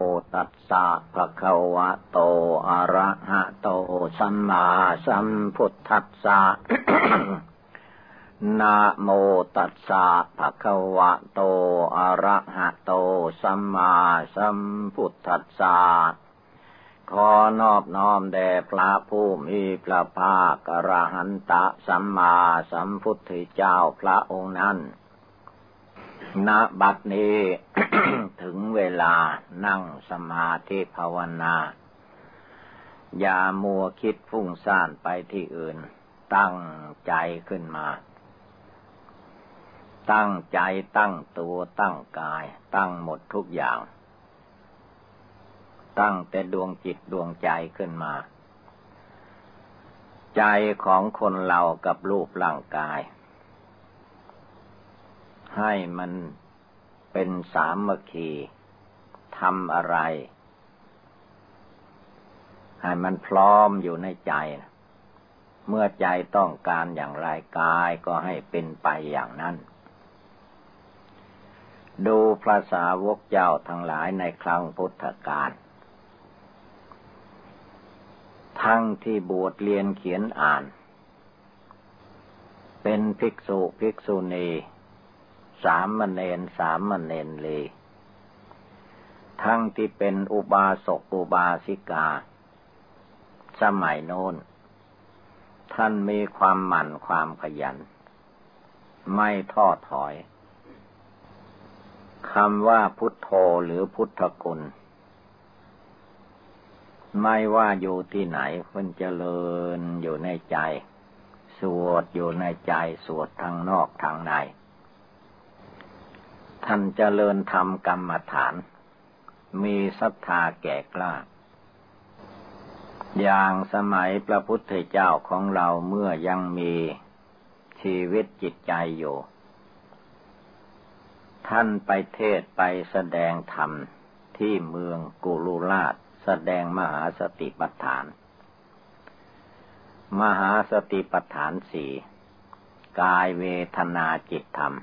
โอตัสสะภะคะวะโต อะระหะโต สัมมาสัมพุทธัสสะนะโมตัสสะภะคะวะโต อะระหะโต สัมมาสัมพุทธัสสะขอนอบน้อมแด่พระผู้มีพระภาคอรหันตะสัมมาสัมพุทธเจ้าพระองค์นั้น ณบัดนี้ถึงเวลานั่งสมาธิภาวนา อย่ามัวคิดฟุ้งซ่านไปที่อื่น ตั้งใจขึ้นมา ตั้งใจตั้งตัวตั้งกาย ตั้งหมดทุกอย่าง ตั้งแต่ดวงจิตดวงใจขึ้นมา ใจของคนเรากับรูปร่างกาย ให้มันเป็นสามมคีทำอะไร ให้มันพร้อมอยู่ในใจ เมื่อใจต้องการอย่างไรกายก็ให้เป็นไปอย่างนั้น ดูพระสาวกเจ้าทั้งหลายในครั้งพุทธกาลทั้งที่บวชเรียนเขียนอ่าน เป็นภิกษุภิกษุณี สามมเณรสามมเณรเลย ทั้งที่เป็นอุบาสกอุบาสิกา สมัยโน้น ท่านมีความหมั่นความขยัน ไม่ท้อถอยคำว่าพุทโธหรือพุทธคุณไม่ว่าอยู่ที่ไหนมันเจริญอยู่ในใจ สวดอยู่ในใจ สวดทางนอกทางใน ท่านเจริญธรรมกรรมฐาน มีศรัทธาแก่กล้า อย่างสมัยพระพุทธเจ้าของเราเมื่อยังมีชีวิตจิตใจอยู่ ท่านไปเทศไปแสดงธรรมที่เมืองกุลุราชแสดงมหาสติปัฏฐาน มหาสติปัฏฐานสี่กายเวทนาจิตธรรม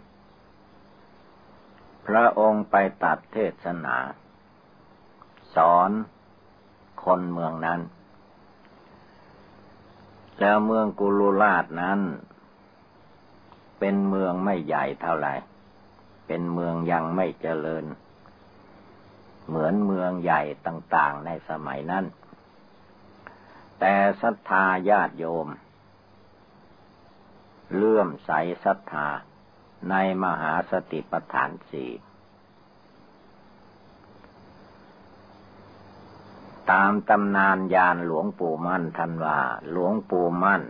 พระองค์ไปตัดเทศนา สอนคนเมืองนั้น แล้วเมืองกุลุราชนั้น เป็นเมืองไม่ใหญ่เท่าไหร่ เป็นเมืองยังไม่เจริญ เหมือนเมืองใหญ่ต่าง ๆ ในสมัยนั้น แต่ศรัทธาญาติโยม เลื่อมใสศรัทธา ในมหาสติปัฏฐานสี่ตามตำนานยานหลวงปู่มั่นท่านว่า หลวงปู่มั่น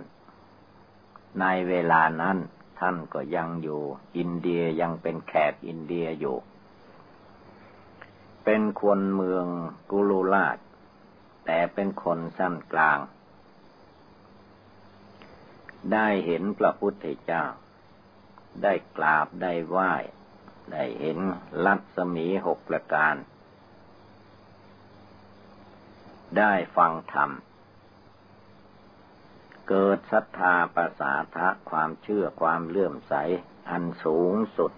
ในเวลานั้นท่านก็ยังอยู่ อินเดียยังเป็นแขกอินเดียอยู่ เป็นคนเมืองกุลูราชแต่เป็นคนสั้นกลาง ได้เห็นพระพุทธเจ้า ได้กราบได้ไหว้ ได้เห็นลัศมีหกประการ ได้ฟังธรรม เกิดศรัทธาประสาทะความเชื่อความเลื่อมใส อันสูงสุด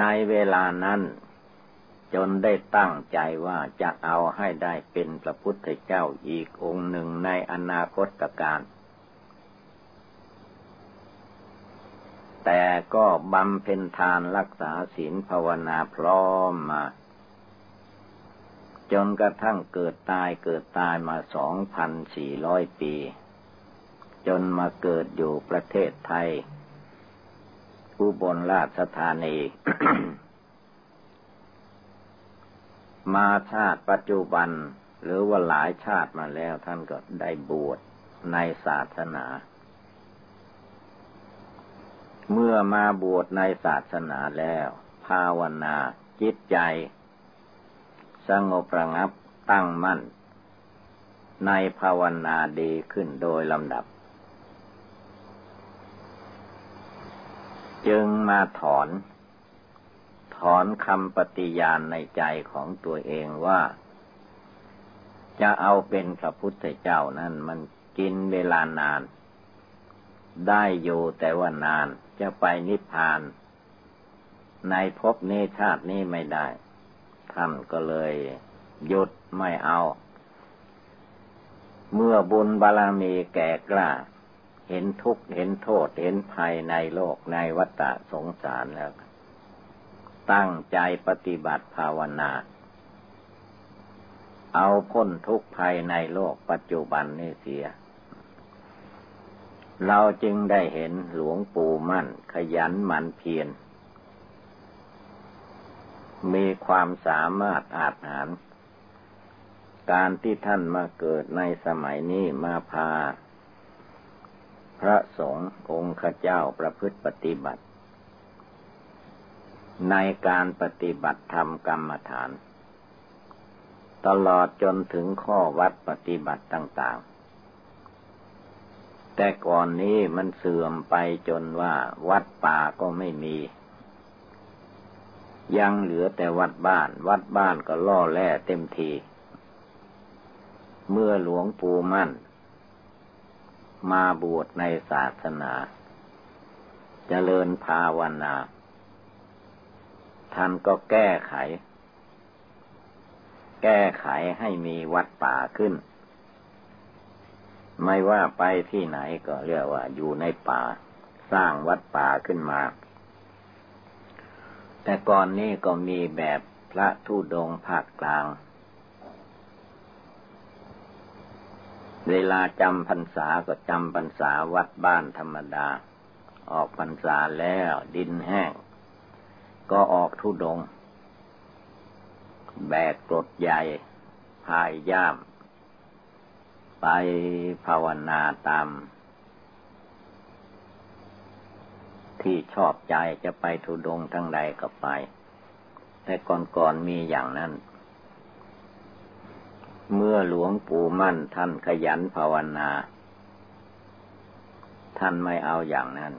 ในเวลานั้นจนได้ตั้งใจว่าจะเอาให้ได้เป็นพระพุทธเจ้าอีกองค์หนึ่งในอนาคตการ แต่ก็บำเพ็ญทานรักษาศีลภาวนาพร้อมมา จนกระทั่งเกิดตายเกิดตายมาสองพันสี่ร้อยปี จนมาเกิดอยู่ประเทศไทย ผู้บนราชธานี มาชาติปัจจุบัน หรือว่าหลายชาติมาแล้วท่านก็ได้บวชในศาสนา เมื่อมาบวชในศาสนาแล้ว ภาวนาจิตใจ สงบระงับตั้งมั่น ในภาวนาดีขึ้นโดยลำดับ จึงมาถอน ถอนคำปฏิญาณในใจของตัวเองว่า จะเอาเป็นพระพุทธเจ้านั้นมันกินเวลานาน ได้อยู่แต่ว่านานจะไปนิพพาน ในภพนี้ชาตินี้ไม่ได้ ท่านก็เลยหยุดไม่เอา เมื่อบุญบารมีแก่กล้า เห็นทุกข์เห็นโทษเห็นภัยในโลกในวัฏสงสารแล้ว ตั้งใจปฏิบัติภาวนาเอาพ้นทุกภัยในโลกปัจจุบันนี่เสีย เราจึงได้เห็นหลวงปู่มั่น ขยันหมั่นเพียรมีความสามารถอาจหาร การที่ท่านมาเกิดในสมัยนี้มาพา พระสงฆ์องค์ข้าเจ้าประพฤติปฏิบัติ ในการปฏิบัติธรรมกรรมฐาน ตลอดจนถึงข้อวัดปฏิบัติต่าง ๆ แต่ก่อนนี้มันเสื่อมไปจนว่าวัดป่าก็ไม่มี ยังเหลือแต่วัดบ้าน วัดบ้านก็ล่อแล่เต็มที เมื่อหลวงปู่มั่น มาบวชในศาสนาจเจริญภาวนา ท่านก็แก้ไข แก้ไขให้มีวัดป่าขึ้น ไม่ว่าไปที่ไหนก็เรียกว่าอยู่ในป่า สร้างวัดป่าขึ้นมา แต่ก่อนนี้ก็มีแบบพระทุดงภาคกลาง เวลาจำพรรษาก็จำพรรษาวัดบ้านธรรมดา ออกพรรษาแล้วดินแห้ง ก็ออกทุดง แบกกรดใหญ่พายย่าม ไปภาวนาตาม ที่ชอบใจจะไปทุดงทั้งใดก็ไป แต่ก่อนๆมีอย่างนั้น เมื่อหลวงปู่มั่นท่านขยันภาวนา ท่านไม่เอาอย่างนั้น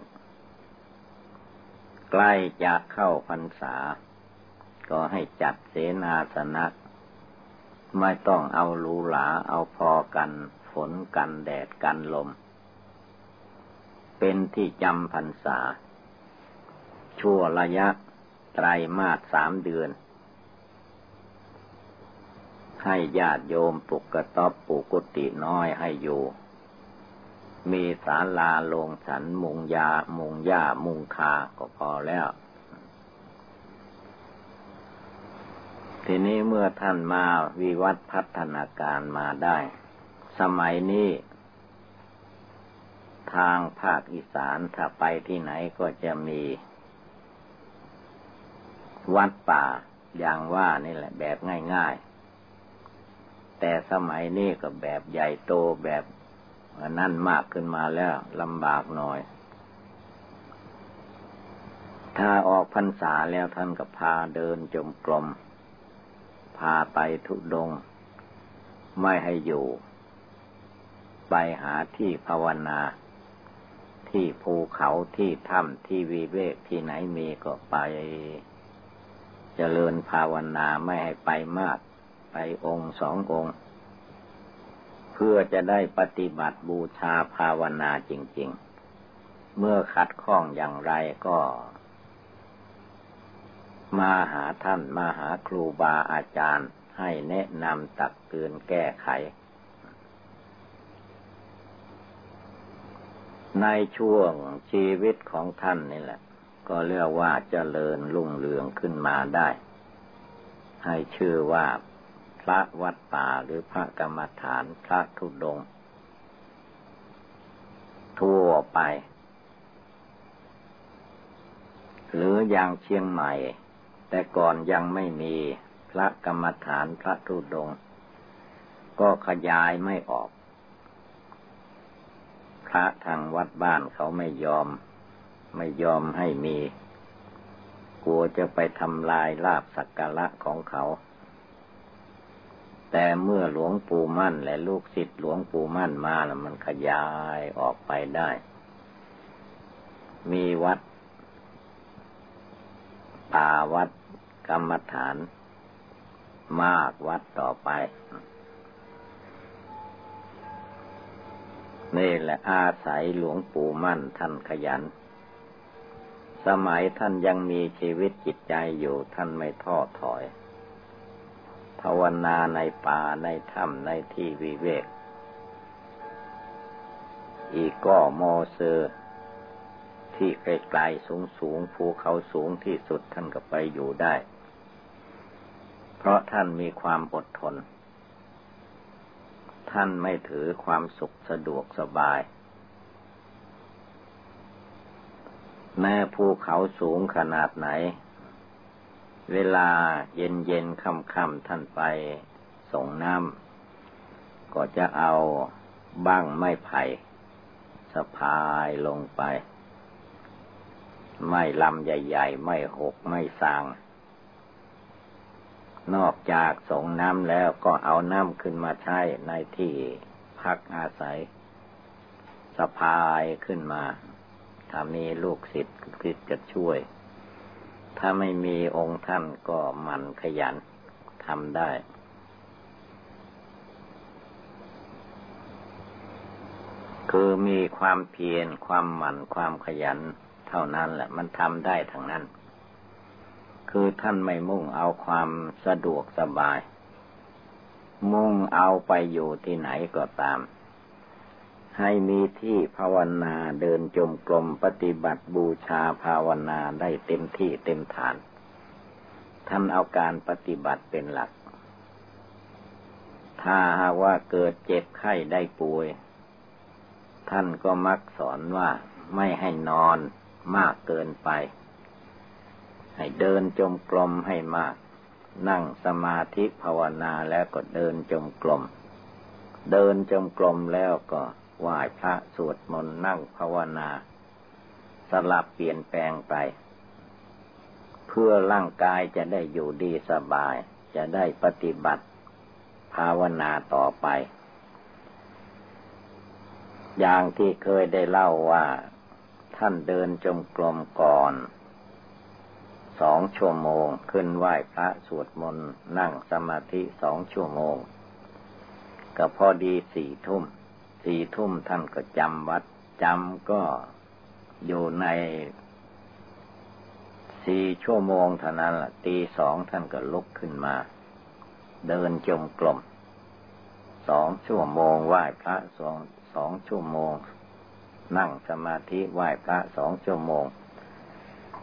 ใกล้จะเข้าพรรษา ก็ให้จัดเสนาสนะ ไม่ต้องเอาลูหลาเอาพอกันฝนกันแดดกันลม เป็นที่จำพรรษา ชั่วระยะไตรมาสสามเดือน ให้ญาติโยมปลุกกระต๊อบปลูกกุฏิน้อยให้อยู่ มีศาลาลงฉันมุงยา มุงหญ้ามุงคาก็พอแล้ว ทีนี้เมื่อท่านมาวิวัฒพัฒนาการมาได้ สมัยนี้ ทางภาคอีสานถ้าไปที่ไหนก็จะมี วัดป่าอย่างว่านี่แหละแบบง่าย ๆ แต่สมัยนี้ก็แบบใหญ่โตแบบนั่นมากขึ้นมาแล้วลำบากหน่อยถ้าออกพรรษาแล้วท่านก็พาเดินจมกลม พาไปทุดง ไม่ให้อยู่ ไปหาที่ภาวนา ที่ภูเขาที่ถ้ำที่วิเวกที่ไหนมีก็ไปเจริญภาวนาไม่ให้ไปมาก ไปองค์สององค์ เพื่อจะได้ปฏิบัติบูชาภาวนาจริง ๆ เมื่อขัดข้องอย่างไรก็ มาหาท่านมาหาครูบาอาจารย์ ให้แนะนำตักเตือนแก้ไข ในช่วงชีวิตของท่านนี่แหละ ก็เรียกว่าเจริญรุ่งเรืองขึ้นมาได้ ให้ชื่อว่าพระวัดป่าหรือพระกรรมฐานพระทุดง ทั่วไป หรืออย่างเชียงใหม่ แต่ก่อนยังไม่มีพระกรรมฐานพระทุดง ก็ขยายไม่ออก พระทางวัดบ้านเขาไม่ยอม ไม่ยอมให้มี กลัวจะไปทำลายลาบสักการะของเขา แต่เมื่อหลวงปู่มั่นและลูกศิษย์หลวงปู่มั่นมาแล้วมันขยายออกไปได้ มีวัดป่าวัด กรรมฐาน มากวัดต่อไป นี่แหละอาศัยหลวงปู่มั่นท่านขยัน สมัยท่านยังมีชีวิตจิตใจอยู่ท่านไม่ท้อถอย ภาวนาในป่าในถ้ำในที่วิเวก อีกก็โมเซอร์ที่ไกลๆสูงสูงภูเขาสูงที่สุดท่านก็ไปอยู่ได้ เพราะท่านมีความอดทน ท่านไม่ถือความสุขสะดวกสบาย แม้ภูเขาสูงขนาดไหน เวลาเย็นเย็นค่ำค่ำท่านไปส่งน้ำก็จะเอาบ้างไม้ไผ่สะพายลงไป ไม่ลำใหญ่ ๆ ไม่หกไม่สาง นอกจากส่งน้ำแล้วก็เอาน้ำขึ้นมาใช้ในที่พักอาศัย สะพายขึ้นมา ถ้ามีลูกศิษย์คิดจะช่วย ถ้าไม่มีองค์ท่านก็มันขยันทำได้คือมีความเพียรความหมั่นความขยัน เท่านั้นแหละ มันทำได้ทั้งนั้น คือท่านไม่มุ่งเอาความสะดวกสบาย มุ่งเอาไปอยู่ที่ไหนก็ตาม ให้มีที่ภาวนาเดินจมกลมปฏิบัติบูชาภาวนาได้เต็มที่เต็มฐาน ท่านเอาการปฏิบัติเป็นหลัก ถ้าหากว่าเกิดเจ็บไข้ได้ป่วย ท่านก็มักสอนว่าไม่ให้นอนมากเกินไป ให้เดินจมกลมให้มาก นั่งสมาธิภาวนาแล้วก็เดินจมกลม เดินจมกลมแล้วก็ไหว้พระสวดมนต์นั่งภาวนา สลับเปลี่ยนแปลงไป เพื่อร่างกายจะได้อยู่ดีสบาย จะได้ปฏิบัติ ภาวนาต่อไป อย่างที่เคยได้เล่าว่าท่านเดินจงกรมก่อน สองชั่วโมง ขึ้นไหว้พระสวดมนต์นั่งสมาธิสองชั่วโมง ก็พอดีสี่ทุ่ม สี่ทุ่มท่านก็จำวัดจำก็อยู่ในสี่ชั่วโมงเท่านั้นละตีสองท่านก็ลุกขึ้นมา เดินจงกรมสองชั่วโมงไหว้พระสองสองชั่วโมง นั่งสมาธิไหว้พระสองชั่วโมง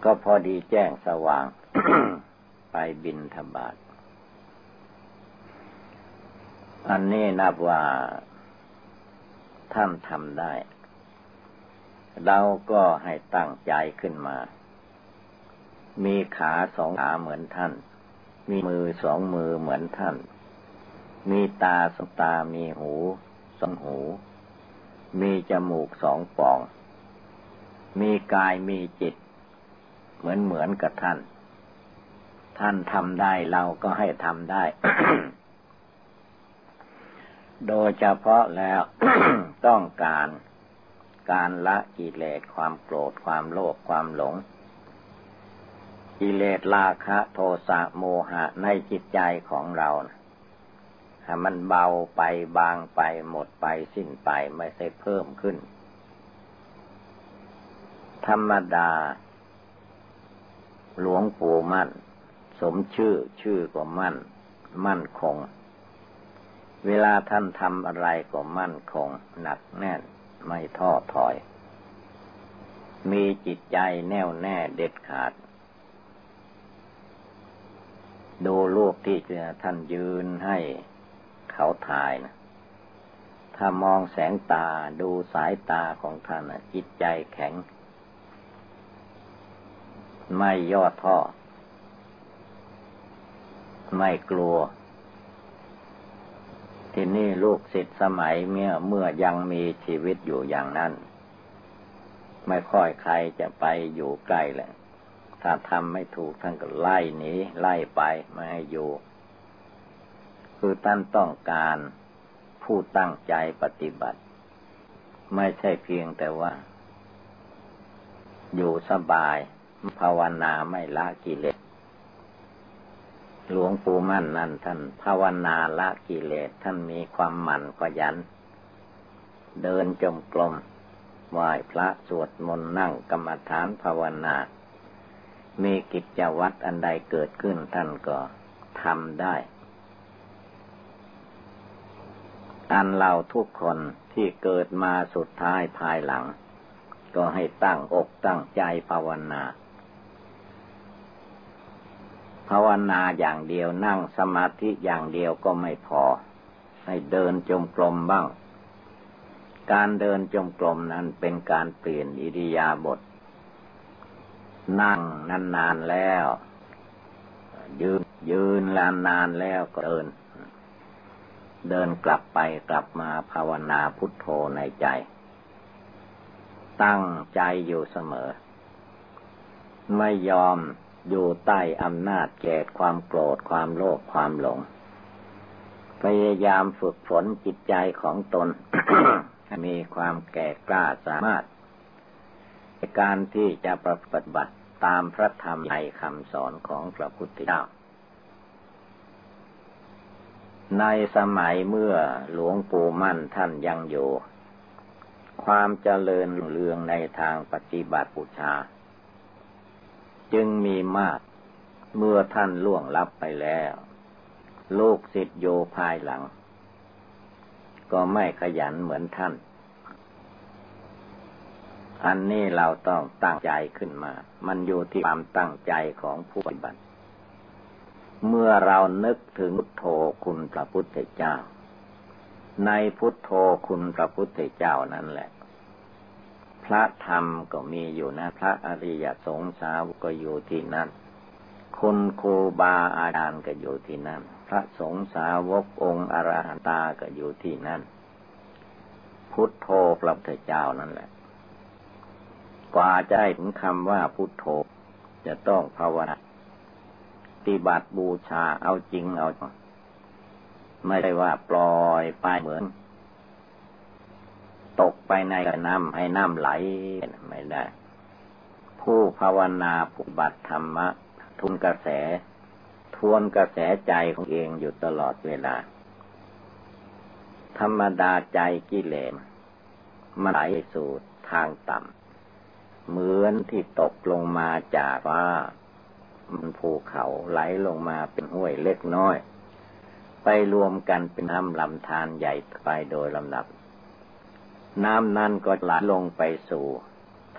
ก็พอดีแจ้งสว่าง ไปบินธบาตอันนี้นับว่าท่านทำได้ เราก็ให้ตั้งใจขึ้นมา มีขาสองขาเหมือนท่าน มีมือสองมือเหมือนท่าน มีตาสองตา มีหูสองหู มีจมูกสองป่อง มีกายมีจิต เหมือนเหมือนกับท่าน ท่านทำได้เราก็ให้ทำได้ โดยเฉพาะแล้วต้องการการละกิเลสความโกรธความโลภความหลง กิเลสราคะโทสะโมหะในจิตใจของเรานะให้มันเบาไปบางไปหมดไปสิ้นไปไม่ใช่เพิ่มขึ้น ธรรมดา หลวงปู่มั่น สมชื่อชื่อก็มั่น มั่นคง เวลาท่านทำอะไรก็มั่นคง หนักแน่นไม่ท้อถอย มีจิตใจแน่วแน่เด็ดขาด ดูรูปที่ท่านยืนให้เขาถ่ายนะถ้ามองแสงตาดูสายตาของท่านจิตใจแข็ง ไม่ย่อท้อ ไม่กลัว ที่นี่ลูกศิษย์สมัยเมื่อเมื่อยังมีชีวิตอยู่อย่างนั้น ไม่ค่อยใครจะไปอยู่ใกล้แหละ ถ้าทำไม่ถูกท่านก็ไล่หนีไล่ไปไม่ให้อยู่ คือท่านต้องการผู้ตั้งใจปฏิบัติ ไม่ใช่เพียงแต่ว่า อยู่สบาย ภาวนาไม่ละกิเลส หลวงปู่มั่นนั่นท่านภาวนาละกิเลสท่านมีความหมั่นขยัน เดินจมกลมไหว้พระสวดมนต์นั่งกรรมฐานภาวนา มีกิจวัตรอันใดเกิดขึ้นท่านก็ทำได้ อันเราทุกคนที่เกิดมาสุดท้ายภายหลัง ก็ให้ตั้งอกตั้งใจภาวนา ภาวนาอย่างเดียวนั่งสมาธิอย่างเดียวก็ไม่พอ ให้เดินจมกลมบ้าง การเดินจมกลมนั้นเป็นการเปลี่ยนอิริยาบถนั่งนานๆแล้ว ยืนยืนลานนานแล้วก็เดิน เดินกลับไปกลับมาภาวนาพุทโธในใจ ตั้งใจอยู่เสมอ ไม่ยอม อยู่ใต้อำนาจแก่ความโกรธความโลภความหลง พยายามฝึกฝนจิตใจของตน มีความแก่กล้าสามารถในการที่จะปฏิบัติตามพระธรรมในคำสอนของพระพุทธเจ้า ในสมัยเมื่อหลวงปู่มั่นท่านยังอยู่ ความเจริญเรืองในทางปฏิบัติบูชา จึงมีมาก เมื่อท่านล่วงลับไปแล้ว ลูกศิษย์โยภายหลัง ก็ไม่ขยันเหมือนท่าน อันนี้เราต้องตั้งใจขึ้นมา มันอยู่ที่ความตั้งใจของผู้ปฏิบัติ เมื่อเรานึกถึงพุทโธคุณพระพุทธเจ้า ในพุทโธคุณพระพุทธเจ้านั่นแหละ พระธรรมก็มีอยู่นะ พระอริยสงสาวก็อยู่ที่นั่นคุณครูบาอาจารย์ก็อยู่ที่นั่น พระสงฆ์สาวกองค์อรหันตาก็อยู่ที่นั่น พุทโธพระพุทธเจ้านั่นแหละ กว่าจะได้ถึงคำว่าพุทโธจะต้องภาวนาปฏิบัติบูชาเอาจริงเอา ไม่ได้ว่าปล่อยไปเหมือน ตกไปในน้ำให้น้ำไหลไม่ได้ ผู้ภาวนาผู้บัติธรรมะ ทุนกระแส ทวนกระแสใจของเองอยู่ตลอดเวลา ธรรมดาใจกิเลสมันไหลสู่ทางต่ำเหมือนที่ตกลงมาจากว่ามันภูเขาไหลลงมาเป็นห้วยเล็กน้อย ไปรวมกันเป็นน้ำลำธารใหญ่ไปโดยลำดับ น้ำนั้นก็ไหลลงไปสู่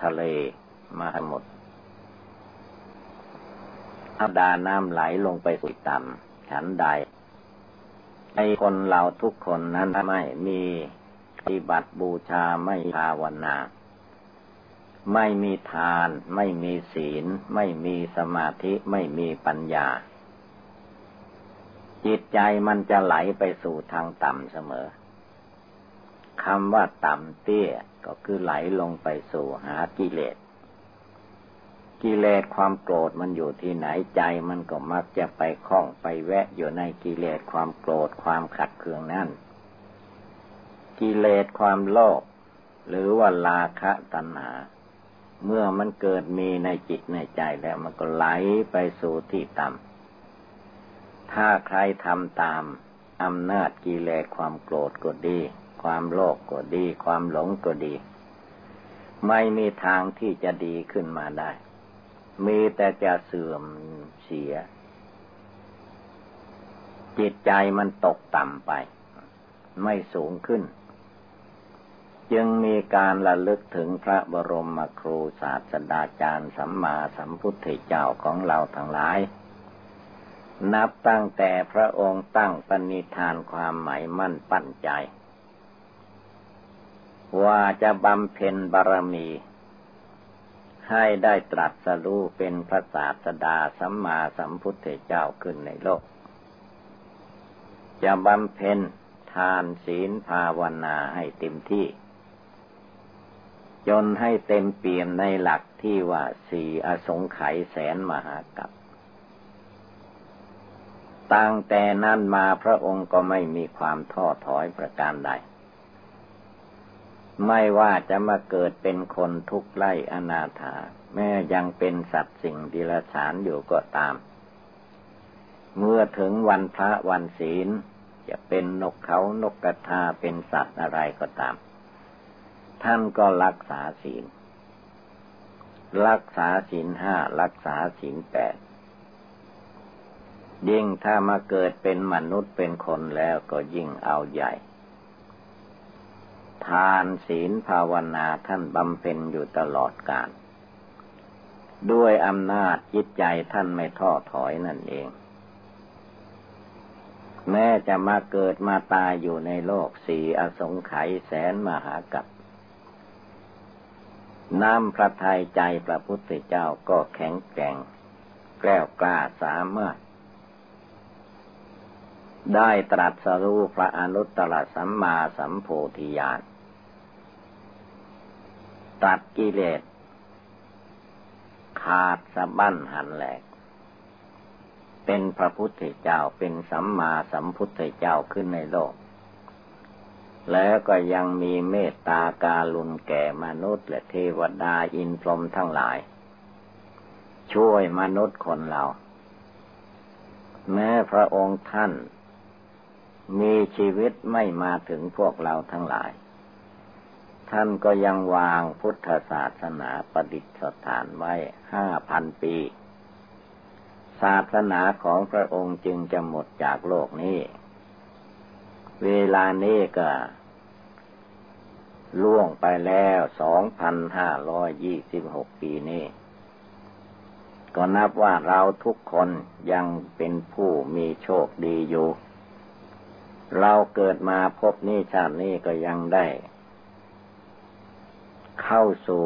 ทะเลมาหมดอาดาน้ำไหลลงไปสู่ต่ำฉันใดไอคนเราทุกคนนั้นไม่มีปฏิบัติบูชาไม่ภาวนา ไม่มีทาน ไม่มีศีล ไม่มีสมาธิไม่มีปัญญา จิตใจมันจะไหลไปสู่ทางต่ำเสมอ คำว่าต่ำเตี้ยก็คือไหลลงไปสู่หากิเลส กิเลสความโกรธมันอยู่ที่ไหนใจมันก็มักจะไปคล้องไปแวะอยู่ในกิเลสความโกรธความขัดเคืองนั่น กิเลสความโลภหรือว่าลาคะตัณหา เมื่อมันเกิดมีในจิตในใจแล้วมันก็ไหลไปสู่ที่ต่ำถ้าใครทำตามอำนาจกิเลสความโกรธก็ดี ความโลภกก็ดี ความหลงก็ดี ไม่มีทางที่จะดีขึ้นมาได้ มีแต่จะเสื่อมเสีย จิตใจมันตกต่ำไป ไม่สูงขึ้น จึงมีการระลึกถึงพระบรมครูศาสดาจารย์สัมมาสัมพุทธเจ้าของเราทั้งหลายนับตั้งแต่พระองค์ตั้งปณิธานความหมายมั่นปั้นใจ ว่าจะบำเพ็ญบารมี ให้ได้ตรัสรู้เป็นพระศาสดาสัมมาสัมพุทธเจ้าขึ้นในโลก จะบำเพ็ญทานศีลภาวนาให้เต็มที่ จนให้เต็มเปี่ยมในหลักที่ว่าสี่อสงไขยแสนมหากัปตั้งแต่นั้นมาพระองค์ก็ไม่มีความท้อถอยประการใด ไม่ว่าจะมาเกิดเป็นคนทุกข์ไล่อนาถา แม้ยังเป็นสัตว์สิ่งดิลฉานอยู่ก็ตาม เมื่อถึงวันพระวันศีล จะเป็นนกเขานกกระทาเป็นสัตว์อะไรก็ตาม ท่านก็รักษาศีล รักษาศีลห้ารักษาศีลแปดยิ่งถ้ามาเกิดเป็นมนุษย์เป็นคนแล้วก็ยิ่งเอาใหญ่ ทานศีลภาวนาท่านบำเพ็ญอยู่ตลอดกาลด้วยอำนาจจิตใจท่านไม่ท้อถอยนั่นเอง แม้จะมาเกิดมาตายอยู่ในโลกสี่อสงไขยแสนมหากัปน้ำพระทัยใจพระพุทธเจ้าก็แข็งแกร่ง แกล้วกล้าสามารถ ได้ตรัสรู้พระอนุตตรสัมมาสัมโพธิญาณ ตัดกิเลส ขาดสะบั้นหันแหลก เป็นพระพุทธเจ้าเป็นสัมมาสัมพุทธเจ้าขึ้นในโลก แล้วก็ยังมีเมตตาการุณแก่มนุษย์และเทวดาอินพรหมทั้งหลาย ช่วยมนุษย์คนเรา แม้พระองค์ท่าน มีชีวิตไม่มาถึงพวกเราทั้งหลาย ท่านก็ยังวางพุทธศาสนาประดิษฐานไว้ห้าพันปี ศาสนาของพระองค์จึงจะหมดจากโลกนี้ เวลานี้ก็ล่วงไปแล้วสองพันห้าร้อยยี่สิบหกปีนี้ ก็นับว่าเราทุกคนยังเป็นผู้มีโชคดีอยู่ เราเกิดมาพบนี้ชาตินี้ก็ยังได้ เข้าสู่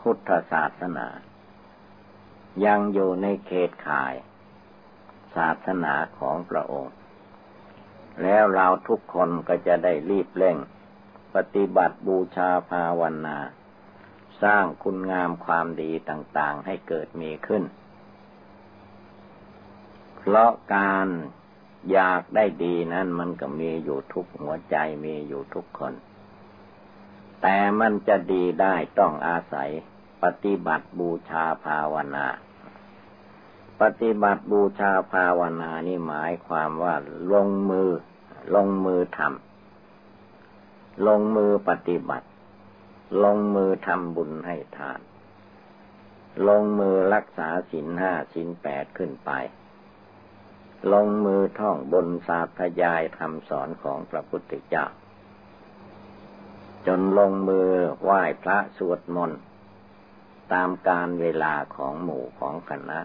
พุทธศาสนา ยังอยู่ในเขตข่าย ศาสนาของพระองค์ แล้วเราทุกคนก็จะได้รีบเร่ง ปฏิบัติบูชาภาวนา สร้างคุณงามความดีต่างๆให้เกิดมีขึ้น เพราะการอยากได้ดีนั้นมันก็มีอยู่ทุกหัวใจมีอยู่ทุกคน แต่มันจะดีได้ต้องอาศัย ปฏิบัติบูชาภาวนา ปฏิบัติบูชาภาวนานี่หมายความว่าลงมือ ลงมือทำลงมือปฏิบัติ ลงมือทำบุญให้ทาน ลงมือรักษาศีลห้าศีลแปดขึ้นไป ลงมือท่องบนสาธยายคำสอนของพระพุทธเจ้า จนลงมือไหว้พระสวดมนต์ตามการเวลาของหมู่ของคณะ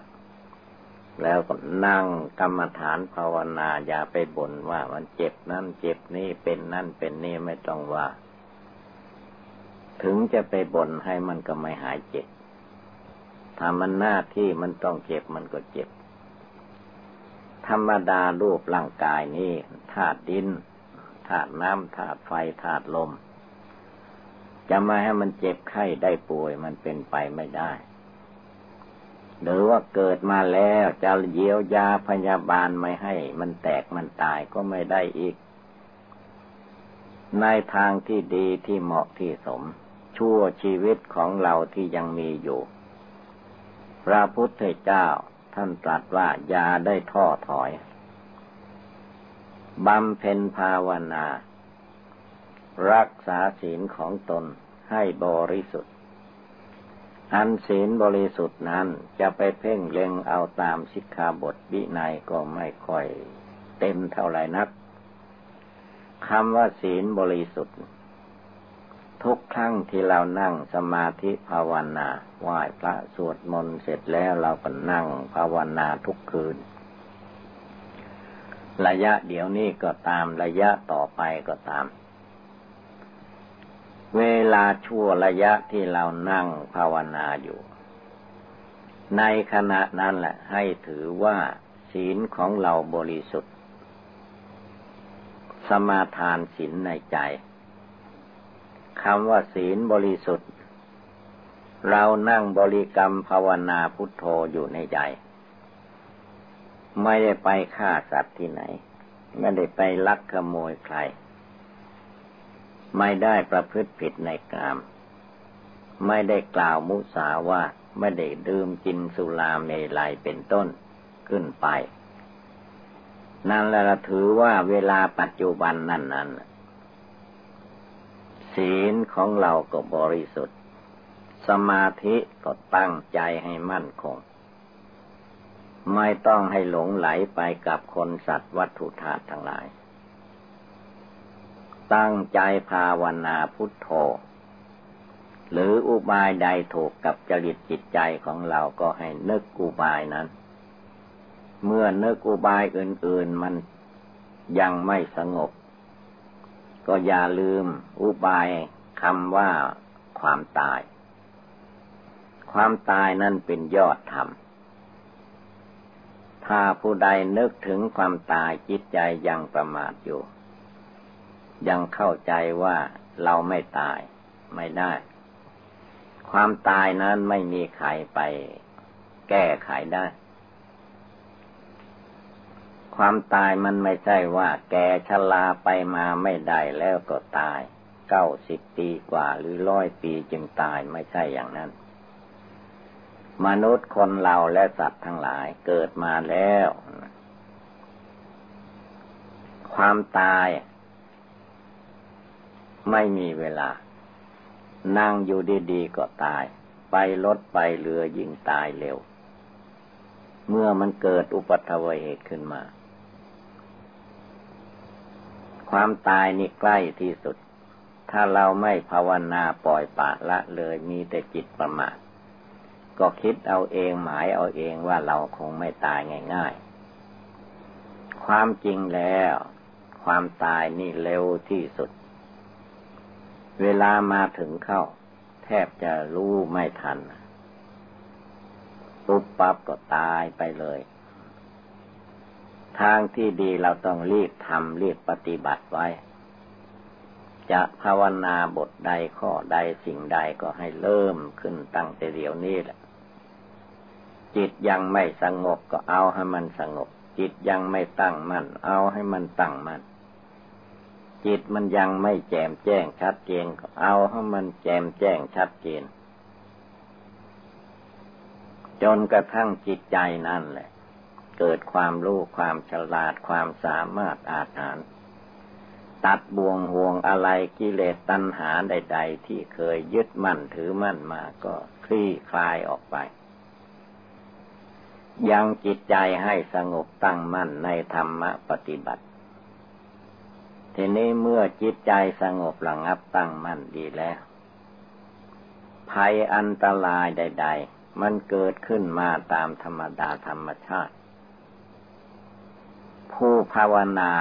แล้วก็นั่งกรรมฐานภาวนาอย่าไปบ่นว่ามันเจ็บนั่นเจ็บนี่เป็นนั่นเป็นนี่ไม่ต้องว่า ถึงจะไปบ่นให้มันก็ไม่หายเจ็บถ้ามันหน้าที่มันต้องเจ็บมันก็เจ็บ ธรรมดารูปร่างกายนี่ธาตุดินธาตุน้ำธาตุไฟธาตุลม จะมาให้มันเจ็บไข้ได้ป่วยมันเป็นไปไม่ได้ หรือว่าเกิดมาแล้วจะเยียวยาพยาบาลไม่ให้ มันแตกมันตายก็ไม่ได้อีก ในทางที่ดีที่เหมาะที่สม ชั่วชีวิตของเราที่ยังมีอยู่ พระพุทธเจ้าท่านตรัสว่าอย่าได้ท้อถอยบำเพ็ญภาวนา รักษาศีลของตนให้บริสุทธิ์ อันศีลบริสุทธิ์นั้นจะไปเพ่งเล็งเอาตามสิกขาบทวินัยก็ไม่ค่อยเต็มเท่าไหร่นักคำว่าศีลบริสุทธิ์ ทุกครั้งที่เรานั่งสมาธิภาวนาไหว้พระสวดมนต์เสร็จแล้วเราก็นั่งภาวนาทุกคืน ระยะเดี๋ยวนี้ก็ตามระยะต่อไปก็ตาม เวลาชั่วระยะที่เรานั่งภาวนาอยู่ ในขณะนั้นแหละให้ถือว่าศีลของเราบริสุทธิ์ สมาทานศีลในใจคำว่าศีลบริสุทธิ์ เรานั่งบริกรรมภาวนาพุทโธอยู่ในใจ ไม่ได้ไปฆ่าสัตว์ที่ไหน ไม่ได้ไปลักขโมยใคร ไม่ได้ประพฤติผิดในกาม ไม่ได้กล่าวมุสาวาไม่ได้ดื่มกินสุราเมลัยเป็นต้นขึ้นไป นั่นแหละถือว่าเวลาปัจจุบันนั่นนั้นศีลของเราก็บริสุทธิ์ สมาธิก็ตั้งใจให้มั่นคง ไม่ต้องให้หลงไหลไปกับคนสัตว์วัตถุธาตุทั้งหลาย ตั้งใจภาวนาพุทโธ หรืออุบายใดถูกกับจริตจิตใจของเราก็ให้นึกอุบายนั้น เมื่อนึกอุบายอื่น ๆมันยังไม่สงบ ก็อย่าลืมอุบายคำว่าความตาย ความตายนั่นเป็นยอดธรรม ถ้าผู้ใดนึกถึงความตายจิตใจยังประมาทอยู่ ยังเข้าใจว่าเราไม่ตายไม่ได้ ความตายนั้นไม่มีใครไปแก้ไขได้ ความตายมันไม่ใช่ว่า แกชราไปมาไม่ได้แล้วก็ตาย เก้าสิบปีกว่าหรือร้อยปีจึงตายไม่ใช่อย่างนั้น มนุษย์คนเราและสัตว์ทั้งหลายเกิดมาแล้ว ความตาย ไม่มีเวลา นั่งอยู่ดีๆก็ตาย ไปรถไปเรือยิ่งตายเร็ว เมื่อมันเกิดอุปัตวเหตุขึ้นมา ความตายนี่ใกล้ที่สุด ถ้าเราไม่ภาวนาปล่อยปะละเลยมีแต่จิตประมาทก็คิดเอาเองหมายเอาเองว่าเราคงไม่ตายง่าย ๆ ความจริงแล้ว ความตายนี่เร็วที่สุด เวลามาถึงเข้า แทบจะรู้ไม่ทันปุ๊บปั๊บก็ตายไปเลย ทางที่ดีเราต้องรีบทำรีบปฏิบัติไว้ จะภาวนาบทใดข้อใดสิ่งใดก็ให้เริ่มขึ้นตั้งแต่เดี๋ยวนี้แหละ จิตยังไม่สงบก็เอาให้มันสงบ จิตยังไม่ตั้งมั่นเอาให้มันตั้งมั่น จิตมันยังไม่แจ่มแจ้งชัดเจนเอาให้มันแจ่มแจ้งชัดเจน จนกระทั่งจิตใจนั่นแหละ เกิดความรู้ความฉลาดความสามารถอาหารตัดบ่วงห่วงอะไรกิเลสตัณหาใด ๆ ที่เคยยึดมั่นถือมั่นมาก็คลี่คลายออกไป ยังจิตใจให้สงบตั้งมั่นในธรรมปฏิบัติ ทีนี้เมื่อจิตใจสงบระงับตั้งมั่นดีแล้ว ภัยอันตรายใด ๆ มันเกิดขึ้นมาตามธรรมดาธรรมชาติ ผู้ภาวนา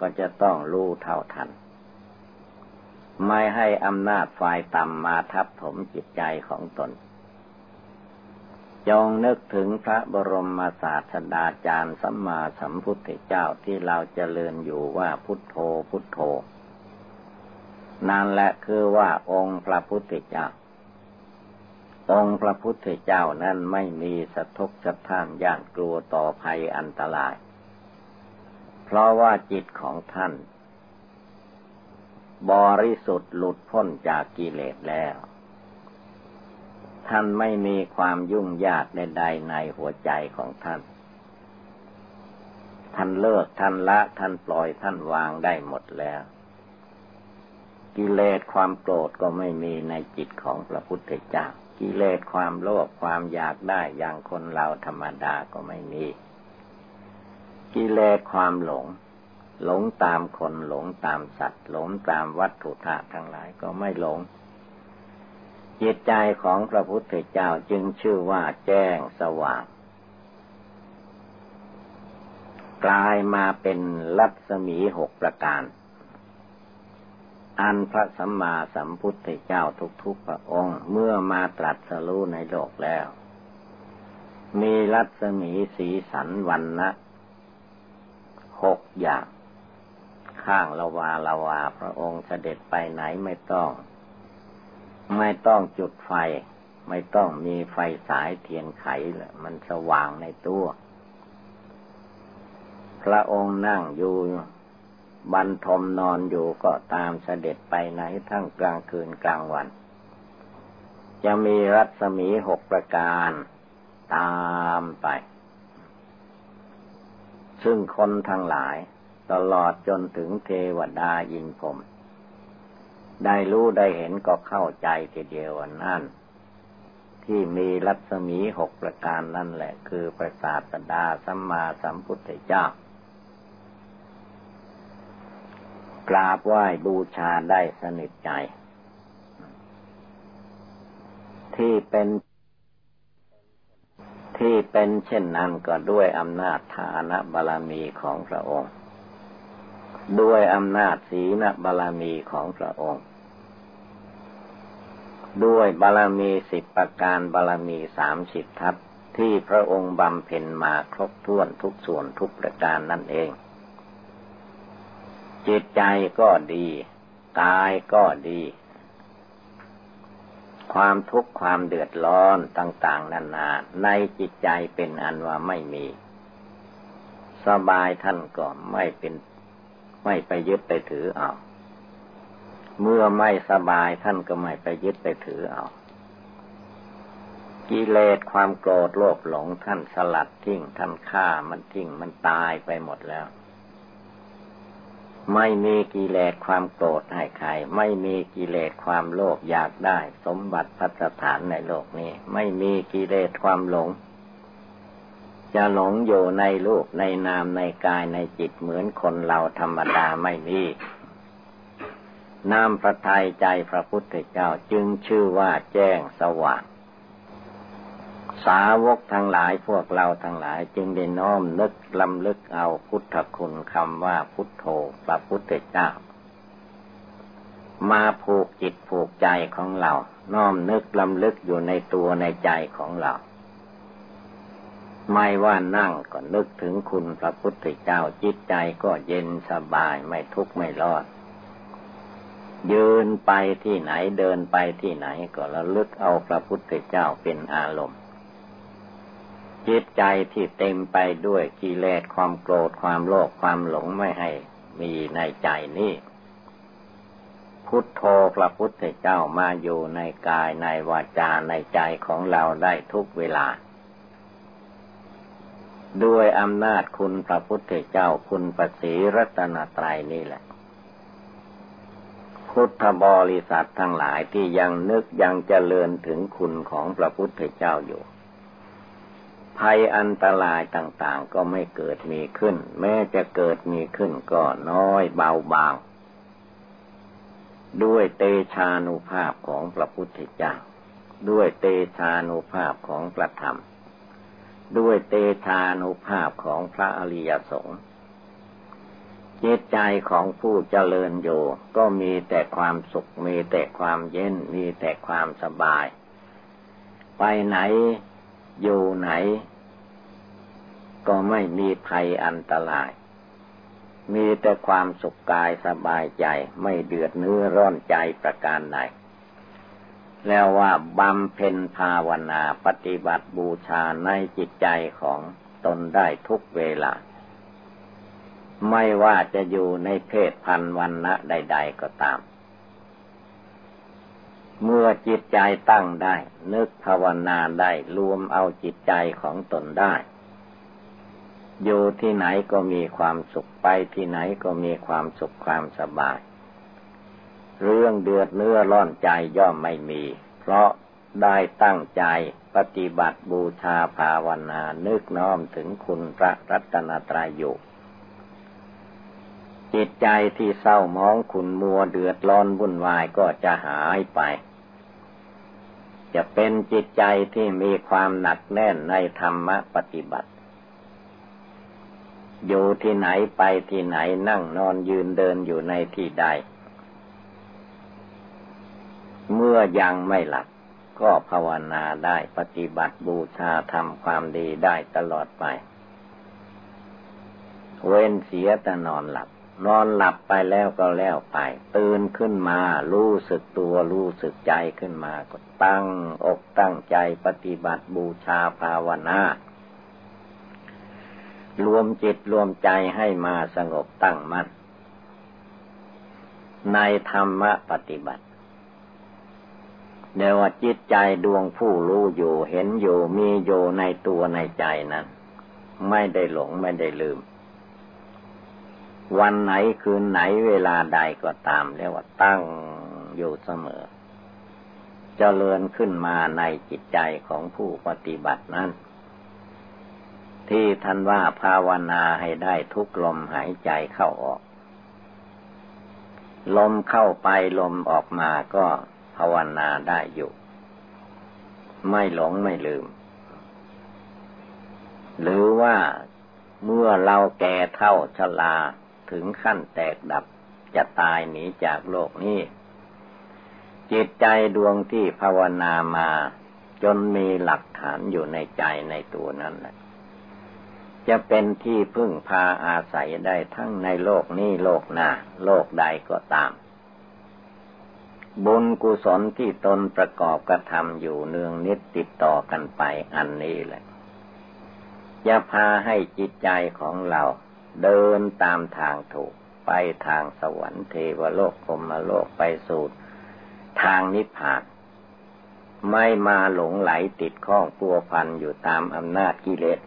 ก็จะต้องรู้เท่าทัน ไม่ให้อำนาจฝ่ายต่ำมาทับถมจิตใจของตน จงนึกถึงพระบรมศาสดาจารย์สัมมาสัมพุทธเจ้าที่เราจเจริญอยู่ว่าพุทโธพุทโธ นั่นแหละคือว่าองค์พระพุทธเจ้า องค์พระพุทธเจ้านั้นไม่มีสะทกสะท้านย่านกลัวต่อภัยอันตราย เพราะว่าจิตของท่าน บริสุทธิ์หลุดพ้นจากกิเลสแล้ว ท่านไม่มีความยุ่งยากใดๆในหัวใจของท่าน ท่านเลิกท่านละท่านปล่อยท่านวางได้หมดแล้ว กิเลสความโกรธก็ไม่มีในจิตของพระพุทธเจ้า กิเลสความโลภความอยากได้อย่างคนเราธรรมดาก็ไม่มี กิเลสความหลงหลงตามคนหลงตามสัตว์ หลงตามวัตถุธาตุทั้งหลายก็ไม่หลง จิตใจของพระพุทธเจ้าจึงชื่อว่าแจ้งสว่าง กลายมาเป็นลัศมีหกประการ อันพระสัมมาสัมพุทธเจ้าทุกๆพระองค์เมื่อมาตรัสรู้ในโลกแล้ว มีรัศมีสีสันวันนะหกอย่าง ข้างละวาละวาพระองค์เสด็จไปไหนไม่ต้อง ไม่ต้องจุดไฟ ไม่ต้องมีไฟสายเทียนไขเลยมันสว่างในตัว พระองค์นั่งอยู่บรรทมนอนอยู่ก็ตามเสด็จไปไหนทั้งกลางคืนกลางวัน จะมีรัศมีหกประการตามไป ซึ่งคนทั้งหลาย ตลอดจนถึงเทวดายินผม ได้รู้ได้เห็นก็เข้าใจทีเดียวนั่น ที่มีรัศมีหกประการนั่นแหละ คือประสาทดาสัมมาสัมพุทธเจ้ากราบไหว้บูชาได้สนิทใจ ที่เป็นที่เป็นเช่นนั้นก็ด้วยอำนาจฐานบารมีของพระองค์ ด้วยอำนาจศีลบารมีของพระองค์ ด้วยบารมีสิบประการบารมีสามสิบทัศที่พระองค์บำเพ็ญมาครบถ้วนทุกส่วนทุกประการนั่นเอง จิตใจก็ดี กายก็ดี ความทุกข์ความเดือดร้อนต่าง ๆนานา ในจิตใจเป็นอันว่าไม่มี สบายท่านก็ไม่เป็น ไม่ไปยึดไปถือเอา เมื่อไม่สบายท่านก็ไม่ไปยึดไปถือเอา กิเลสความโกรธโลภหลงท่านสลัดทิ้งท่านฆ่ามันทิ้งมันตายไปหมดแล้ว ไม่มีกิเลสความโกรธให้ใคร ไม่มีกิเลสความโลภอยากได้ สมบัติพัฒฐานในโลกนี้ ไม่มีกิเลสความหลง จะหลงอยู่ในรูปในนามในกายในจิตเหมือนคนเราธรรมดาไม่มี นามพระทัยใจพระพุทธเจ้าจึงชื่อว่าแจ้งสว่าง สาวกทั้งหลายพวกเราทั้งหลายจึงได้น้อมนึกลำลึกเอาพุทธคุณคำว่าพุทโธพระพุทธเจ้า มาผูกจิตผูกใจของเรา น้อมนึกลำลึกอยู่ในตัวในใจของเราไม่ว่านั่งก็นึกถึงคุณพระพุทธเจ้าจิตใจก็เย็นสบายไม่ทุกข์ไม่ร้อน ยืนไปที่ไหนเดินไปที่ไหนก็ระลึกเอาพระพุทธเจ้าเป็นอารมณ์ จิตใจที่เต็มไปด้วยกิเลสความโกรธความโลภความหลงไม่ให้มีในใจนี้พุทโธพระพุทธเจ้ามาอยู่ในกายในวาจาในใจของเราได้ทุกเวลา ด้วยอำนาจคุณพระพุทธเจ้าคุณประสีรัตนตรัยนี่แหละ พุทธบริษัททั้งหลายที่ยังนึกยังเจริญถึงคุณของพระพุทธเจ้าอยู่ ภัยอันตรายต่างๆก็ไม่เกิดมีขึ้น แม้จะเกิดมีขึ้นก็น้อยเบาบาง ด้วยเตชานุภาพของพระพุทธเจ้า ด้วยเตชานุภาพของพระธรรม ด้วยเตชานุภาพของพระอริยสงฆ์ จิตใจของผู้เจริญอยู่ ก็มีแต่ความสุข มีแต่ความเย็น มีแต่ความสบาย ไปไหนอยู่ไหน ก็ไม่มีภัยอันตราย มีแต่ความสุขกายสบายใจ ไม่เดือดเนื้อร้อนใจประการใดแล้วว่าบำเพ็ญภาวนาปฏิบัติบูชาในจิตใจของตนได้ทุกเวลา ไม่ว่าจะอยู่ในเพศพันวันณะใด ๆ ก็ตาม เมื่อจิตใจตั้งได้ นึกภาวนาได้รวมเอาจิตใจของตนได้ อยู่ที่ไหนก็มีความสุขไปที่ไหนก็มีความสุขความสบาย เรื่องเดือดเนื้อร้อนใจย่อมไม่มี เพราะได้ตั้งใจปฏิบัติบูชาภาวนา นึกน้อมถึงคุณพระรัตนตรัยอยู่ จิตใจที่เศร้ามองขุนมัวเดือดร้อนวุ่นวายก็จะหายไป จะเป็นจิตใจที่มีความหนักแน่นในธรรมปฏิบัติ อยู่ที่ไหนไปที่ไหนนั่งนอนยืนเดินอยู่ในที่ใด เมื่อยังไม่หลับก็ภาวนาได้ปฏิบัติบูชาทำความดีได้ตลอดไป เว้นเสียแต่นอนหลับ นอนหลับไปแล้วก็แล้วไป ตื่นขึ้นมา รู้สึกตัว รู้สึกใจขึ้นมา ก็ตั้งอกตั้งใจปฏิบัติบูชาภาวนารวมจิตรวมใจให้มาสงบตั้งมัน่นในธรรมปฏิบัติเดี๋ยวจิตใจดวงผู้รู้อยู่เห็นอยู่มีอยู่ในตัวในใจนั้น ไม่ได้หลงไม่ได้ลืม วันไหนคืนไหนเวลาใดก็ตามเรียกว่าตั้งอยู่เสมอจเจริญขึ้นมาในจิตใจของผู้ปฏิบัตินั้น ที่ท่านว่าภาวนาให้ได้ทุกลมหายใจเข้าออก ลมเข้าไปลมออกมาก็ภาวนาได้อยู่ ไม่หลงไม่ลืม หรือว่าเมื่อเราแก่เท่าชรา ถึงขั้นแตกดับจะตายหนีจากโลกนี้ จิตใจดวงที่ภาวนามา จนมีหลักฐานอยู่ในใจในตัวนั้นแหละจะเป็นที่พึ่งพาอาศัยได้ทั้งในโลกนี้โลกหน้าโลกใดก็ตาม บุญกุศลที่ตนประกอบกระทำอยู่เนืองนิดติดต่อกันไปอันนี้แหละจะพาให้จิตใจของเรา เดินตามทางถูก ไปทางสวรรค์เทวโลกพรมโลกไปสู่ทางนิพพาน ไม่มาหลงไหลติดข้องปัวพันอยู่ตามอำนาจกิเลส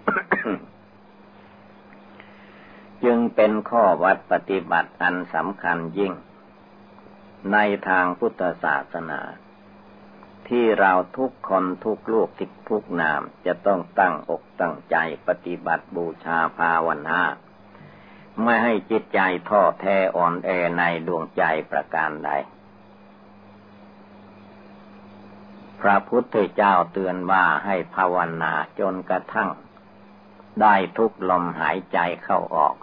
จึงเป็นข้อวัดปฏิบัติอันสำคัญยิ่ง ในทางพุทธศาสนา ที่เราทุกคนทุกลูกทิกทุกนามจะต้องตั้งอกตั้งใจปฏิบัติบูชาภาวนา ไม่ให้จิตใจท้อแท้อ่อนแอในดวงใจประการใด พระพุทธเจ้าเตือนว่าให้ภาวนาจนกระทั่ง ได้ทุกลมหายใจเข้าออก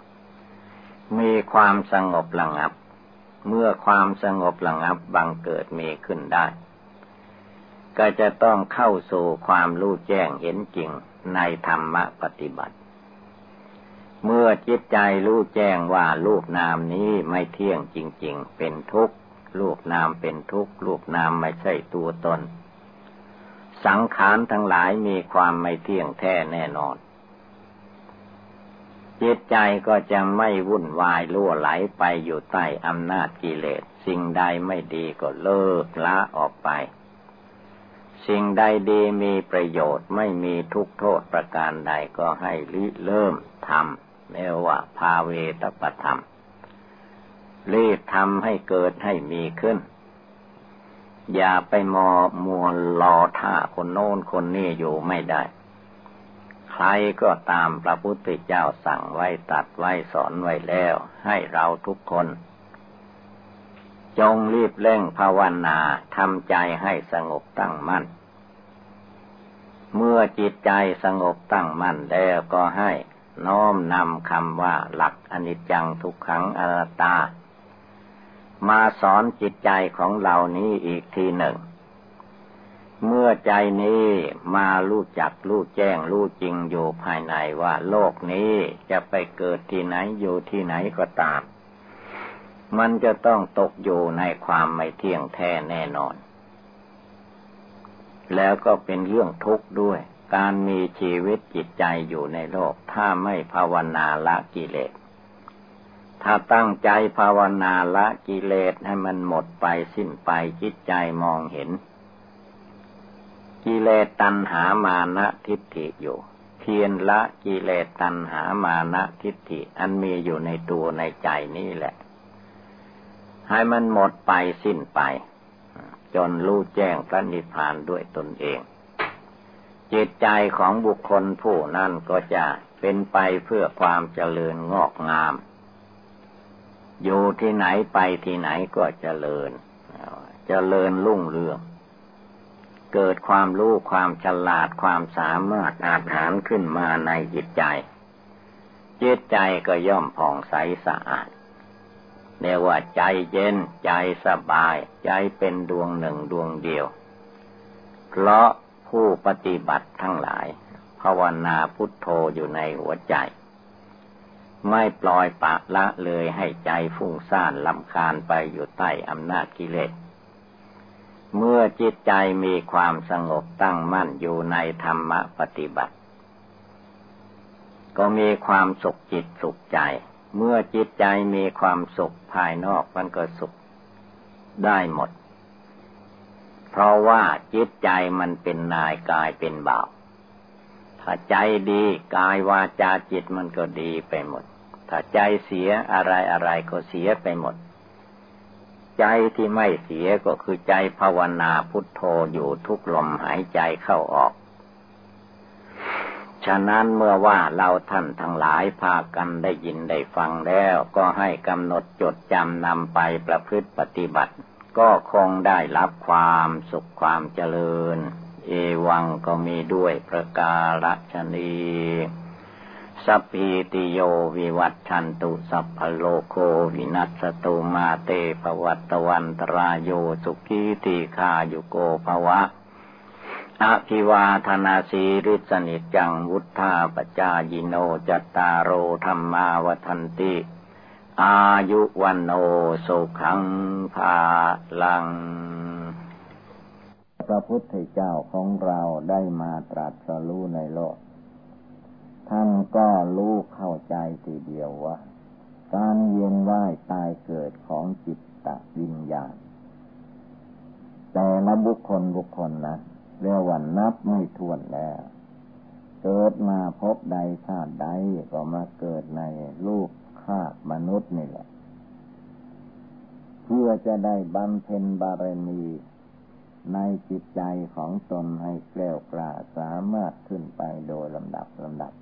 มีความสงบระงับ เมื่อความสงบระงับบังเกิดมีขึ้นได้ ก็จะต้องเข้าสู่ความรู้แจ้งเห็นจริงในธรรมปฏิบัติ เมื่อจิตใจรู้แจ้งว่ารูปนามนี้ไม่เที่ยงจริง ๆ เป็นทุกข์รูปนามเป็นทุกข์รูปนามไม่ใช่ตัวตน สังขารทั้งหลายมีความไม่เที่ยงแท้แน่นอน จิตใจก็จะไม่วุ่นวายล่วไหลไปอยู่ใต้อำนาจกิเลส สิ่งใดไม่ดีก็เลิกละออกไป สิ่งใดดีมีประโยชน์ไม่มีทุกโทษประการใดก็ให้ริเริ่มทำ เรียกว่าพาเวตปธรรม รีบทำให้เกิดให้มีขึ้น อย่าไปมอมัวรอท่าคนโน้นคนนี้อยู่ไม่ได้ ใครก็ตามพระพุทธเจ้าสั่งไว้ตัดไว้สอนไว้แล้ว ให้เราทุกคน จงรีบเร่งภาวนาทำใจให้สงบตั้งมั่นเมื่อจิตใจสงบตั้งมั่นแล้วก็ให้ น้อมนำคำว่าหลักอนิจจังทุกขังอนัตตา มาสอนจิตใจของเรานี้อีกทีหนึ่ง เมื่อใจนี้มารู้จักรู้แจ้งรู้จริงอยู่ภายในว่าโลกนี้จะไปเกิดที่ไหนอยู่ที่ไหนก็ตาม มันจะต้องตกอยู่ในความไม่เที่ยงแท้แน่นอน แล้วก็เป็นเรื่องทุกข์ด้วย การมีชีวิตจิตใจอยู่ในโลก ถ้าไม่ภาวนาละกิเลส ถ้าตั้งใจภาวนาละกิเลสให้มันหมดไปสิ้นไปจิตใจมองเห็น กิเลสตัณหามานะทิฏฐิอยู่ เพียรละกิเลสตัณหามานะทิฏฐิอันมีอยู่ในตัวในใจนี่แหละ ให้มันหมดไปสิ้นไป จนรู้แจ้งพระนิพพานด้วยตนเอง จิตใจของบุคคลผู้นั้นก็จะเป็นไปเพื่อความเจริญงอกงาม อยู่ที่ไหนไปที่ไหนก็เจริญ เจริญรุ่งเรือง เกิดความรู้ความฉลาดความสามารถอาหารขึ้นมาในจิตใจ จิตใจก็ย่อมผ่องใสสะอาดเรียกว่าใจเย็น ใจสบาย ใจเป็นดวงหนึ่งดวงเดียว เพราะ ผู้ปฏิบัติทั้งหลาย ภาวนาพุทโธอยู่ในหัวใจ ไม่ปล่อยปะละเลยให้ใจฟุ้งซ่านลำคาญไปอยู่ใต้อำนาจกิเลส เมื่อจิตใจมีความสงบตั้งมั่นอยู่ในธรรมปฏิบัติ ก็มีความสุขจิตสุขใจ เมื่อจิตใจมีความสุขภายนอกมันก็สุขได้หมด เพราะว่าจิตใจมันเป็นนายกายเป็นบ่าว ถ้าใจดีกายวาจาจิตมันก็ดีไปหมด ถ้าใจเสียอะไรอะไรก็เสียไปหมด ใจที่ไม่เสียก็คือใจภาวนาพุทโธอยู่ทุกลมหายใจเข้าออกฉะนั้นเมื่อว่าเราท่านทั้งหลายพากันได้ยินได้ฟังแล้ว ก็ให้กำหนดจดจำนำไปประพฤติปฏิบัติ ก็คงได้รับความสุขความเจริญ เอวังก็มีด้วยประการฉนีสัพพิติโยวิวัตชันตุสัพพโลโควินัสตุมาเตภวัตวันตรายโยสุขีติคายุโกภวะอาภิวาธนาสีริสนิจังวุธาปจายิโนจตตารโอธรรมาวทันติ อายุวันโอสุขังภาลัง พระพุทธเจ้าของเราได้มาตรัสรู้ในโลก ท่านก็รู้เข้าใจทีเดียวว่า การเวียนว่ายตายเกิดของจิตตวิญญาณ แต่ละบุคคลบุคคลนะเรียกว่านับไม่ถ้วนแล้วเกิดมาพบใดชาติใดก็มาเกิดในลูก ข้ามนุษย์นี่แหละ เพื่อจะได้บำเพ็ญบารมีในจิตใจของตนให้แกล้วกล้าสามารถขึ้นไปโดยลำดับลำดับ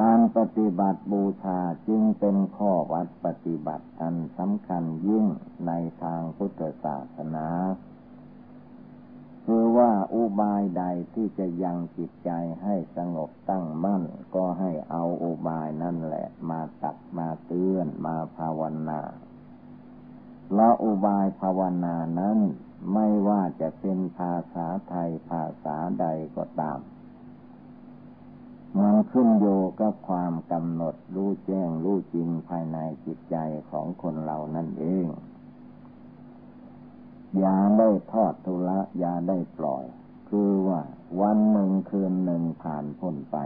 การปฏิบัติบูชาจึงเป็นข้อวัดปฏิบัติอันสำคัญยิ่งในทางพุทธศาสนา คือว่าอุบายใดที่จะยังจิตใจให้สงบตั้งมั่น ก็ให้เอาอุบายนั่นแหละ มาตักมาเตือนมาภาวนาและอุบายภาวนานั้นไม่ว่าจะเป็นภาษาไทยภาษาใดก็ตามมันขึ้นโยกับความกำหนดรู้แจ้งรู้จริงภายในจิตใจของคนเรานั่นเอง อย่าได้ทอดทุละอย่าได้ปล่อย คือว่าวันหนึ่งคืนหนึ่งผ่านพ้นไป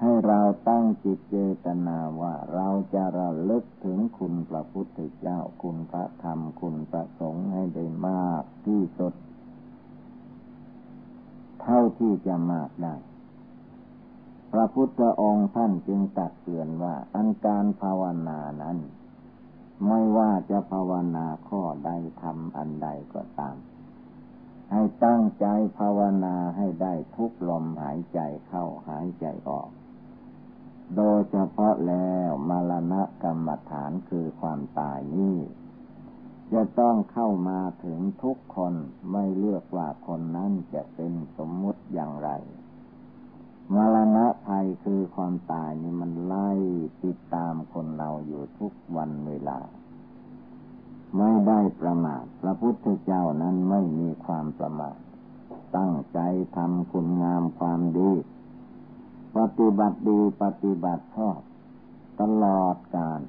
ให้เราตั้งจิตเจตนาว่าเราจะระลึกถึงคุณพระพุทธเจ้าคุณพระธรรมคุณพระสงฆ์ให้ได้มากที่สุด เท่าที่จะมากได้พระพุทธองค์ท่านจึงตัดเตือนว่าอันการภาวนานั้น ไม่ว่าจะภาวนาข้อใดทำอันใดก็ตาม ให้ตั้งใจภาวนาให้ได้ทุกลมหายใจเข้าหายใจออก โดยเฉพาะแล้วมรณะกรรมฐานคือความตายนี้จะต้องเข้ามาถึงทุกคนไม่เลือกว่าคนนั้นจะเป็นสมมุติอย่างไร มรณะภัยคือความตายนี่มันไล่ติดตามคนเราอยู่ทุกวันเวลา ไม่ได้ประมาทพระพุทธเจ้านั้นไม่มีความประมาทตั้งใจทำคุณงามความดี ปฏิบัติดีปฏิบัติชอบ ตลอดกาล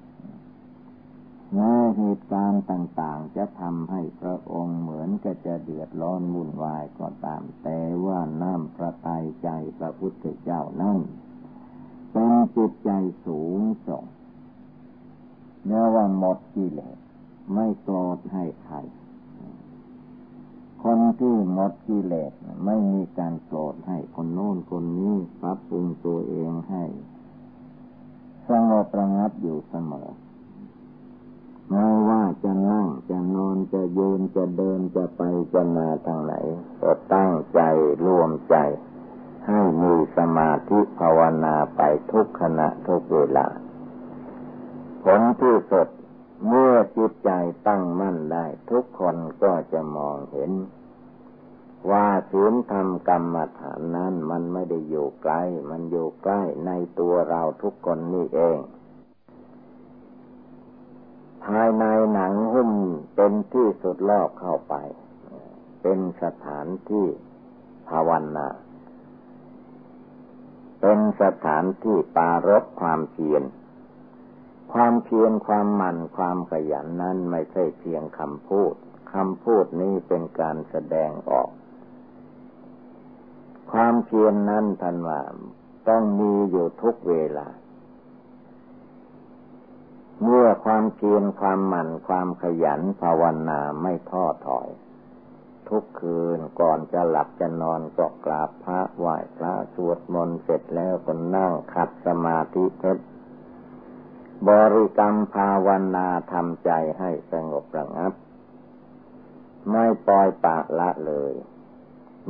แม้เหตุการณ์ต่างๆ จะทำให้พระองค์เหมือนก็จะเดือดร้อนวุ่นวายก็ตาม แต่ว่าน้ำพระทัยใจพระพุทธเจ้านั้นเป็นจิตใจสูงส่งเนื้อว่าหมดกิเลสไม่โกรธให้ใคร คนที่หมดกิเลสไม่มีการโกรธให้คนโน้นคนนี้ปรับปรุงตัวเองให้สงบระงับอยู่เสมอ ไม่ว่าจะนั่งจะนอนจะยืนจะเดินจะไปจะมาทางไหนก็ตั้งใจรวมใจ ให้มีสมาธิภาวนาไปทุกขณะทุกเวลา ผลที่สุดเมื่อจิตใจตั้งมั่นได้ ทุกคนก็จะมองเห็น ว่าศีลธรรมกรรมฐานนั้นมันไม่ได้อยู่ไกล มันอยู่ใกล้ในตัวเราทุกคนนี่เอง ภายในหนังหุ้มเป็นที่สุดรอบเข้าไป เป็นสถานที่ภาวนา เป็นสถานที่ปารบความเพียร ความเพียรความหมั่นความขยันนั้นไม่ใช่เพียงคำพูดคำพูดนี้เป็นการแสดงออก ความเพียรนนั้นท่านว่าต้องมีอยู่ทุกเวลา เมื่อความเพียรความหมั่นความขยันภาวนาไม่ท้อถอย ทุกคืนก่อนจะหลับจะนอนก็กราบพระไหว้พระสวดมนต์เสร็จแล้วก็นั่งขัดสมาธิเพชรบริกรรมภาวนาทำใจให้สงบระงับ ไม่ปล่อยปากละเลย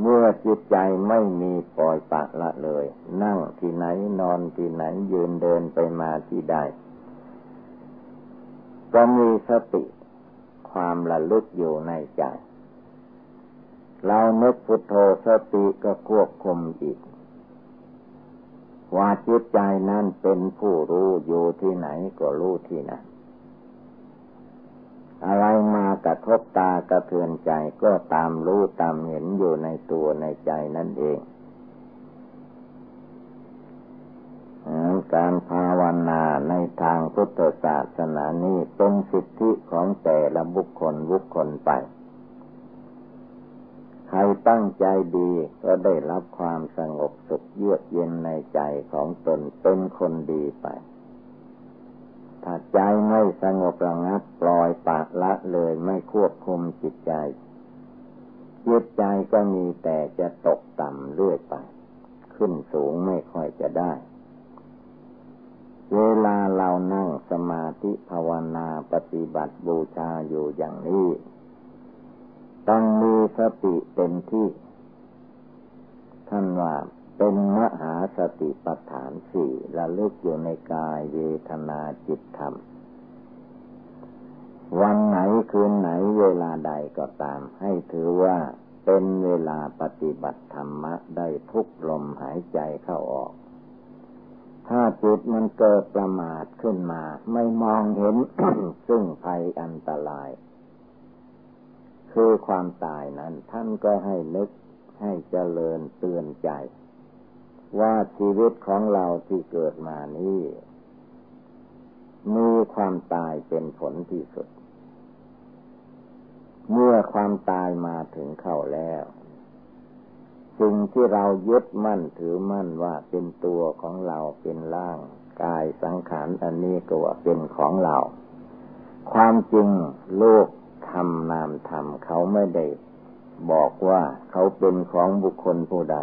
เมื่อจิตใจไม่มีปล่อยปะละเลย นั่งที่ไหนนอนที่ไหนยืนเดินไปมาที่ใด ก็มีสติความระลึกอยู่ในใจ เรานึกพุทโธสติก็ควบคุมอีก ว่าจิตใจนั้นเป็นผู้รู้อยู่ที่ไหนก็รู้ที่นั้นอะไรมากระทบตากระเทือนใจก็ตามรู้ตามเห็นอยู่ในตัวในใจนั่นเอง การภาวนาในทางพุทธศาสนานี้เป็นสิทธิของแต่ละบุคคลบุคคลไป ใครตั้งใจดีก็ได้รับความสงบสุขเยือกเย็นในใจของตนเป็นคนดีไป ถ้าใจไม่สงบระงับปล่อยปากละเลยไม่ควบคุมจิตใจจิตใจก็มีแต่จะตกต่ำเรื่อยไป ขึ้นสูงไม่ค่อยจะได้ เวลาเรานั่งสมาธิภาวนาปฏิบัติบูชาอยู่อย่างนี้ ต้องมีสติเป็นที่ ท่านว่าเป็นมหาสติปัฏฐานสี่ระลึกอยู่ในกายเวทนาจิตธรรม วันไหนคืนไหนเวลาใดก็ตาม ให้ถือว่าเป็นเวลาปฏิบัติธรรมะได้ทุกลมหายใจเข้าออก ถ้าจิตมันเกิดประมาทขึ้นมา ไม่มองเห็น ซึ่งภัยอันตราย คือความตายนั้น ท่านก็ให้นึกให้เจริญเตือนใจ ว่าชีวิตของเราที่เกิดมานี้มีความตายเป็นผลที่สุด เมื่อความตายมาถึงเข้าแล้ว สิ่งที่เรายึดมั่นถือมั่นว่าเป็นตัวของเราเป็นร่าง กายสังขารอันนี้ก็ว่าเป็นของเรา ความจริงโลกธรรมนามธรรมเขาไม่ได้บอกว่าเขาเป็นของบุคคลผู้ใด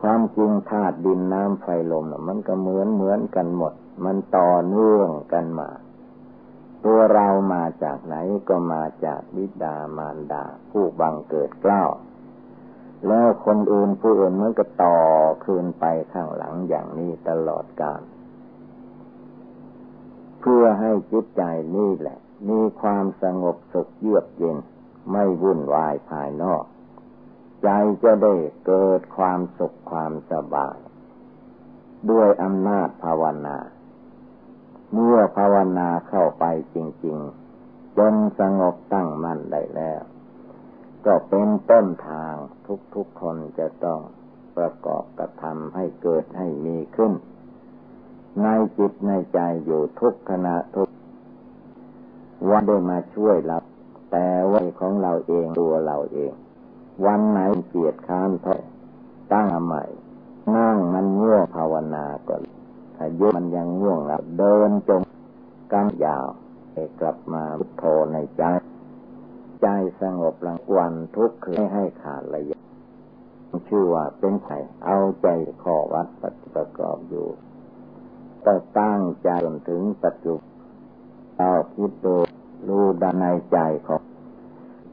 ความจริงธาตุดินน้ำไฟลมมันก็เหมือนเหมือนกันหมด มันต่อเนื่องกันมา ตัวเรามาจากไหนก็มาจากวิดามารดาผู้บังเกิดเกล้า แล้วคนอื่นผู้อื่นมันก็ต่อคืนไปข้างหลังอย่างนี้ตลอดกาลเพื่อให้จิตใจนี่แหละ มีความสงบสุขเยือกเย็น ไม่วุ่นวายภายนอก ใจจะได้เกิดความสุขความสบาย ด้วยอำนาจภาวนา เมื่อภาวนาเข้าไปจริง ๆ จนสงบตั้งมั่นได้แล้ว ก็เป็นต้นทางทุกๆคนจะต้องประกอบกระทำให้เกิดให้มีขึ้น ในจิตในใจอยู่ทุกขณะทุกวันได้มาช่วยเราแต่ว่าของเราเองตัวเราเอง วันไหนเกียดค้านทอตั้งใหม่ นั่งมันง่วงภาวนาก่อนถ้ายุมันยังง่วงแล้วเดินจงกั้งยาวกลับมาพุทโธในใจ ใจสงบหลังวันทุกข์คืนให้ขาดระยะชื่อว่าเป็นไข่เอาใจข้อวัดปฏิประกอบอยู่ต่ตั้งใจจนถึงปัจจุบันเอาคิดดูรู้ดานในใจของ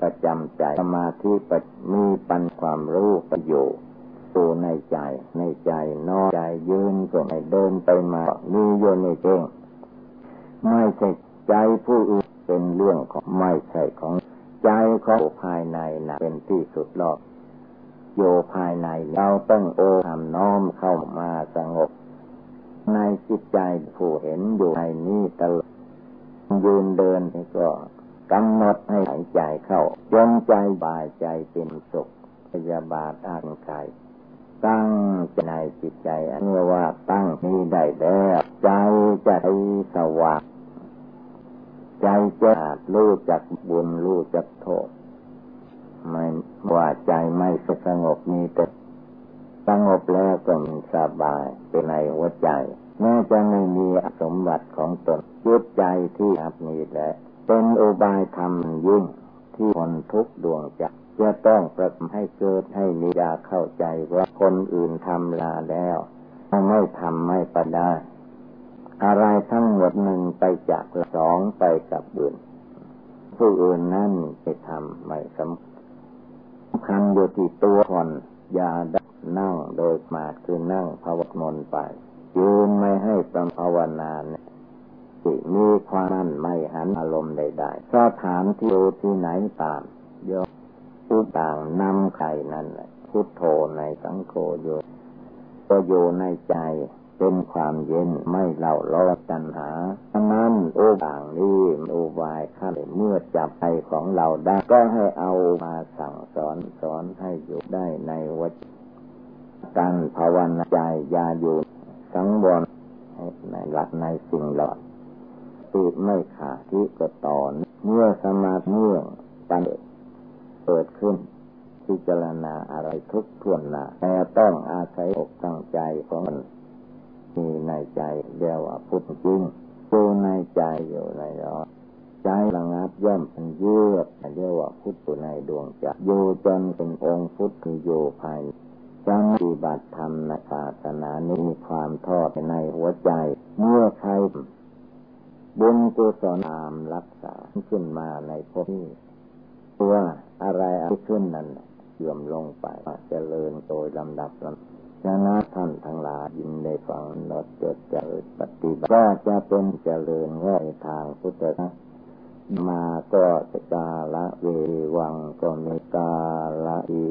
ประจำใจสมาธิมีปัญความรู้ประโยชน์ตัวในใจ ในใจนอนใจยืนก็ไม่เดินไปมามีโยนในเองไม่ใช่ใจผู้อื่นเป็นเรื่องของไม่ใช่ของ ใจของภายในนะเป็นที่สุดรอบโยภายในเราต้องโอทำน้อมเข้ามาสงบ ในจิตใจผู้เห็นอยู่ในนี้ตลอดยืนเดินก็กำหนดให้หายใจเข้าจนใจบายใจเป็นสุขพยาบาทอ่านกายตั้งในจิตใจเมื่อว่าตั้งนี้ได้แล้วใจจะให้สว่าง ใจจะรู้จักบุญรู้จักโทษไม่ว่าใจไม่สงบมีแต่สงบแล้วก็มีสบายเป็นในหัวใจแม้จะไม่มีสมบัติของตนจิตใจที่อับนี้แหละเป็นอุบายธรรมยิ่งที่คนทุกดวงจะจะต้องประให้เกิดให้มียาเข้าใจว่าคนอื่นทำลาแล้ว ไม่ทำไม่ปได้ อะไรทั้งหมดหนึ่งไปจากสองไปกับอื่น ผู้อื่นนั่นไปทำไม่สำคันอยู่ที่ตัวคนอย่านั่งโดยมาคือนั่งภาวมนไป ยืนไม่ให้ประภาวนาเนี่ยจิมีความนั่นไม่หันอารมณ์ใดๆสถานที่อยู่ที่ไหนตามโยผู้ต่างนำใครนั่นแหละพุทโธในสังโฆอยู่ก็อยู่ในใจ เป็นความเย็นไม่เล่าล้อตัณหาทั้งนั้นโอ้ต่างนี้โอบายขั้นเมื่อจับใจของเราได้ก็ให้เอามาสั่งสอนสอนให้อยู่ได้ในวัจการภาวนาใจยาอยู่สังวรในหลักในสิ่งหลอดติดไม่ขาดที่ก็ต่อเมื่อสมาธิเมื่อปัญเกิดขึ้นพิจารณาอะไรทุกทวนนาแต่ต้องอาศัยอกตั้งใจของมัน มีในใจเรียกว่าพุทธจริงอยู่ในใจอยู่ในร้อนใจระงับย่อมเป็นเยือกเรียกว่าพุทธในดวงใจอยู่จนเป็นองค์พุทธคืออยู่ภายจังปฏิบัติธรรมในศาสนานี้มีความทอดในหัวใจ เมื่อใครบุญกุศลตามรักษาขึ้นมาในภพนี้ตัวอะไรอะไรขึ้นนั้นเสื่อมลงไปเจริญโดยลำดับลำ ชนะท่านทั้งหลายยินได้ฟังนดจดเจริญปฏิบัติก็จะเป็นเจริญง่ายทางพุทธะมาก็จะกาละเววังก็มีกาละอี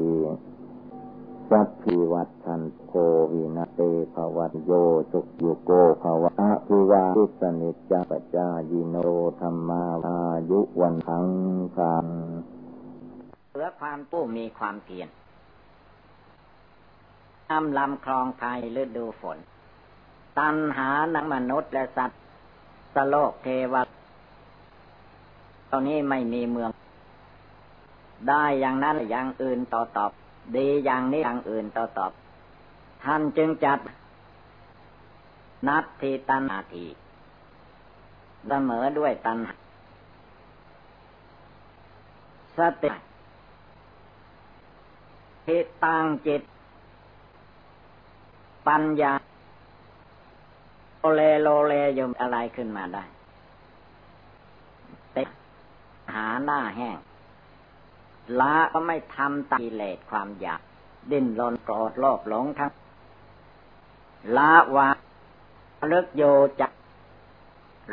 สัพพิวัตชันโควินาเตภวัตโยสุขโยโกภวะพิวาทิสนิจปจายิโนธรรมาอายุวันทังคังเหลือความผู้มีความเพียร นำลำคลองไทยฤดูฝน ตันหานังมนุษย์และสัตว์สโลกเทวะตอนนี้ไม่มีเมือง ได้อย่างนั้นอย่างอื่นต่อตอบ ดีอย่างนี้อย่างอื่นต่อตอบ ท่านจึงจัด นัดทีตันนาทีเสมอด้วยตันสติทิตังจิต ปัญญาโลเลโลเลยมอะไรขึ้นมาได้เตหาหน้าแห้งละก็ไม่ทำตากิเลสความอยาก ดิ้นรนโกรธโลภหลงทั้งละวาลึกโยจัก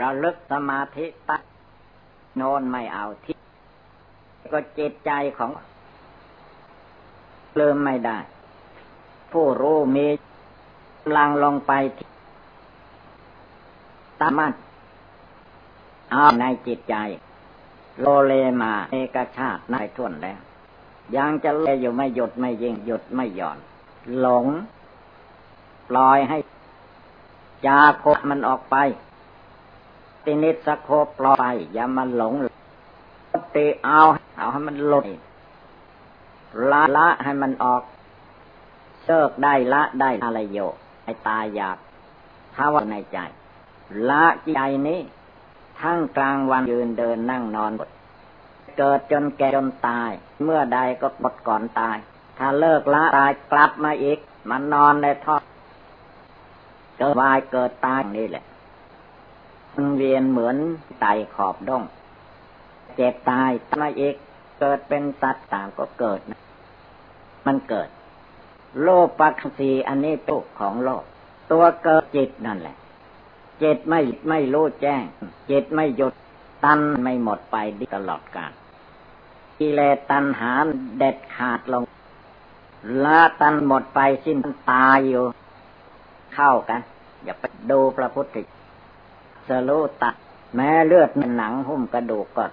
ราลึกสมาธิตัดโนนไม่เอาที่ก็จิตใจของเลิมไม่ได้ ผู้รู้มี ลังลงไปตามารถเอาในจิตใจ โลเลมาเอกชาติในท่วนแล้ว ยังจะเลอยู่ไม่หยุดไม่ยิงหยุดไม่หย่อน หลง ปล่อยให้จาโคมันออกไป ตินิสโคปล่อย อย่ามันหลงติเอาเอาให้มันหลุดละละให้มันออกเชิกได้ละได้อะไรโย ตายอยากถ้าว่าในใจ ละใจนี้ ทั้งกลางวันยืนเดินนั่งนอนหมดเกิดจนแก่จนตาย เมื่อใดก็บดก่อนตาย ถ้าเลิกละตายกลับมาอีก มันนอนในท่อเกิดวายเกิดตายนี่แหละมันเวียนเหมือนไตขอบด้งเจ็บตายมาอีก เกิดเป็นสัตว์ต่างก็เกิดนะมันเกิด โลกปักสีอันนี้ตัวของโลก ตัวเกิดจิตนั่นแหละ จิตไม่ไม่รู้แจ้ง จิตไม่หยุดตันไม่หมดไปตลอดกาลกิเลสตันหาเด็ดขาดลงละตันหมดไปสิ้นตายอยู่ เข้ากัน อย่าไปดูพระพุทธสรุตัดแม้เลือดหนังหุ้มกระดูกก็